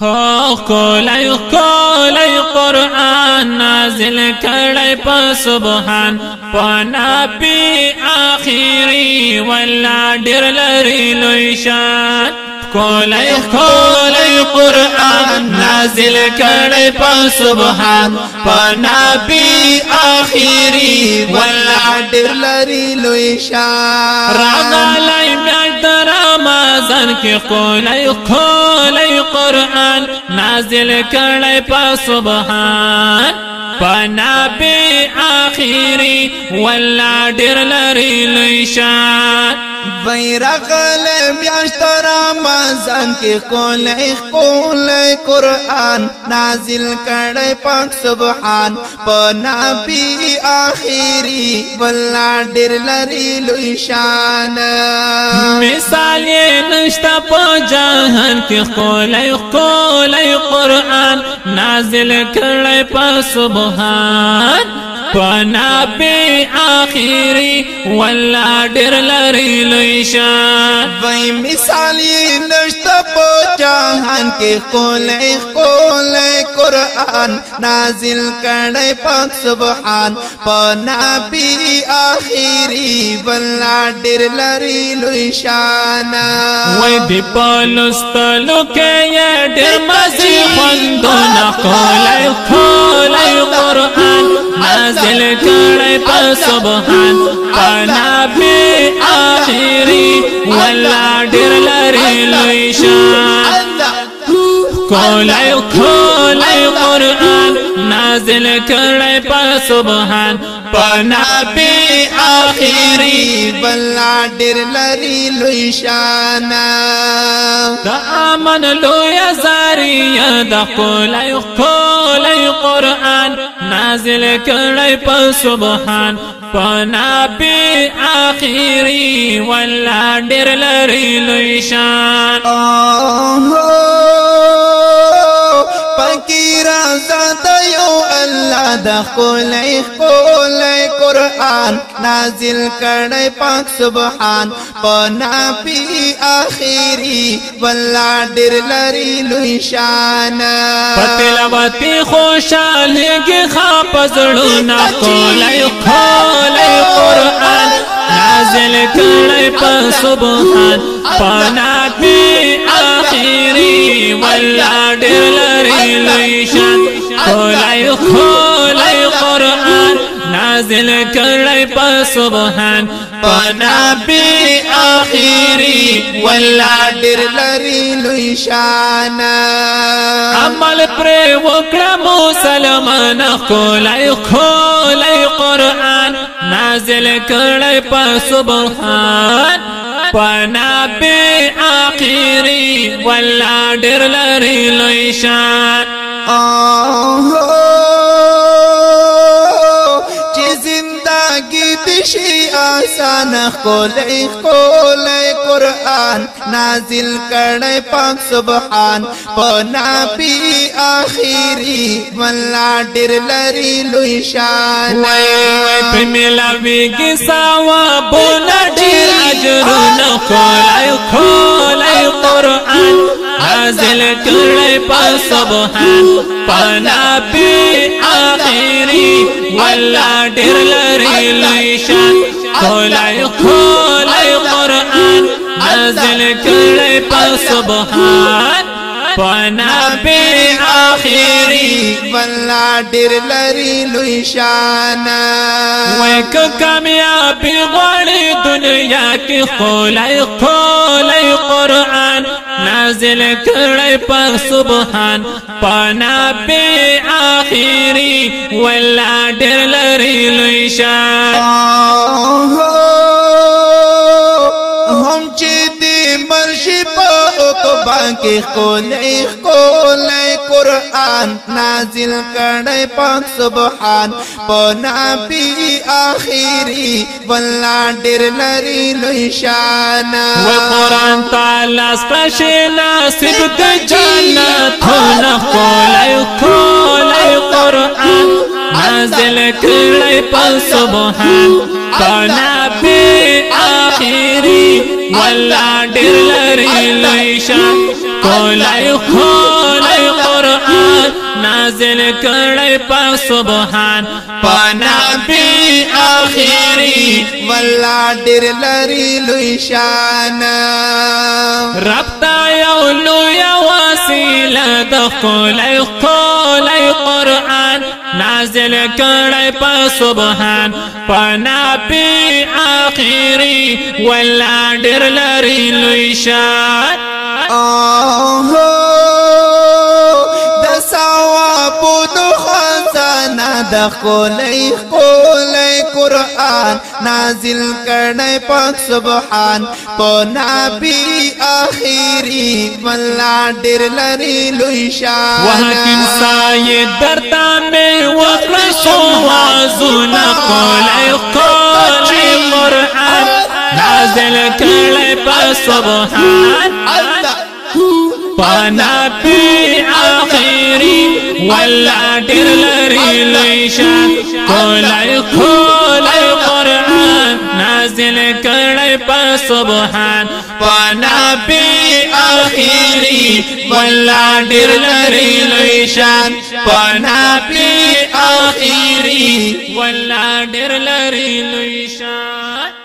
کولای کولای قرآن نازل کړی په سبحان. په نبی اخیری ولا ډیر لري لوی شان کولای کولای قرآن نازل کړی په سبحان. په نبی اخیری ولا ډیر لري لوی شان راغلی میاشت رمضان کې کولای کولای قرآن نازل کړی په سبحان. پنبی آخری ولا ډیر لري لوی شان بیرغ لمیاشت رمضان کی کولی کولی قرآن نازل کڑی پاک سبحان. پنا پی آخری بلا ډیر لري لوی شان. مثال یې نشتا په جهان کې کولی کولی قرآن نازل کړی په سبحان. پنابی آخری ولا ډیر لري لوی شان وای مثال نشته په جهان کې کولای قرآن نازل کړي پاک سبحان. پنابی آخری ولا ډیر لري لوی شان وای دی پالستلو کې ډیر مزي خوندونه کولای کولای قرآن. نازل کړي په سبحان. پنابي اخري ولا ډېر لري لوی شان. کولای کولای قرآن نازل کړي په سبحان. پنابي اخري بلا ډېر لري لوی شان. د آمن لوی زاری د کولای کولای قرآن. نازل کړی په سبحان پنابي اخیری ولا ډېر لري لوی شان. د خولای خولای قران نازل کړي پاک سبحان. پنا پی اخیری ولا ډیر لري لوی شان. پتلوتی خوشاله کې خپزړو کولای کولای قران نازل کړي په سبحان. پنا پی اخیری ولا ډېر لري لوی شان کولای کولای قرآن نازل کړي په سبحان پنبي اخيري ولا ډېر لري لوی شان. عمل پر وکړه مسلمان. کولای کولای قرآن نازل کړي په سبحان پنبي اخيري ولا ډېر لري لوی شان. شي آسان خولې خولې قران نازل کړي پاک سبحان. په نبی اخیری ملا ډېر لري لوی شان. وای په ملاوي کې ساوا بولا ډېر اجر نه خولې خولې قران نازل کړي په سبحان په نبی اخیری ولا ډیر لري لوی شان. کولای کولای قرآن نازل کړي په سبحان پنبی آخری ولا ډیر لري لوی شان. وای ک کامیابی غړي دنیا کې. خولای خولای قرآن نازل کړی په سبحان پانا به اخیری ولا ډېر لري لوی شان. عقبا کې خولای خولای قران نازل کړي پاک سبحان په نبی اخیری ولا ډیر لري لوی شان و قران تعالی سپشه نصیب د جنت نه کولای کولای قران نازل کړي په سبحان په نبی اخیری ولا ډیر لري لوی شان کولای نازل کړی په سبحان پنا بي اخري ولا ډیر لري لوی شان رب تا یو قران نازل کړی په سبحان پنا بي اخري ولا ډیر لري لوی شان. د ثوابونو خزانه د خولای خولای قران نازل کړي پاک سبحان په نبی اخیری ولا ډیر لري لوی شان۔ وحکیم سای درتا می وکړ شو وازونه قولای قولای قران نازل کړي په سبحان۔ پانا پی آخری ولا ډیر لري لیشا کولای کولای سبحان پانا بی اخیری والله ډیر لري لشان پانا بی اخیری والله ډیر لري لشان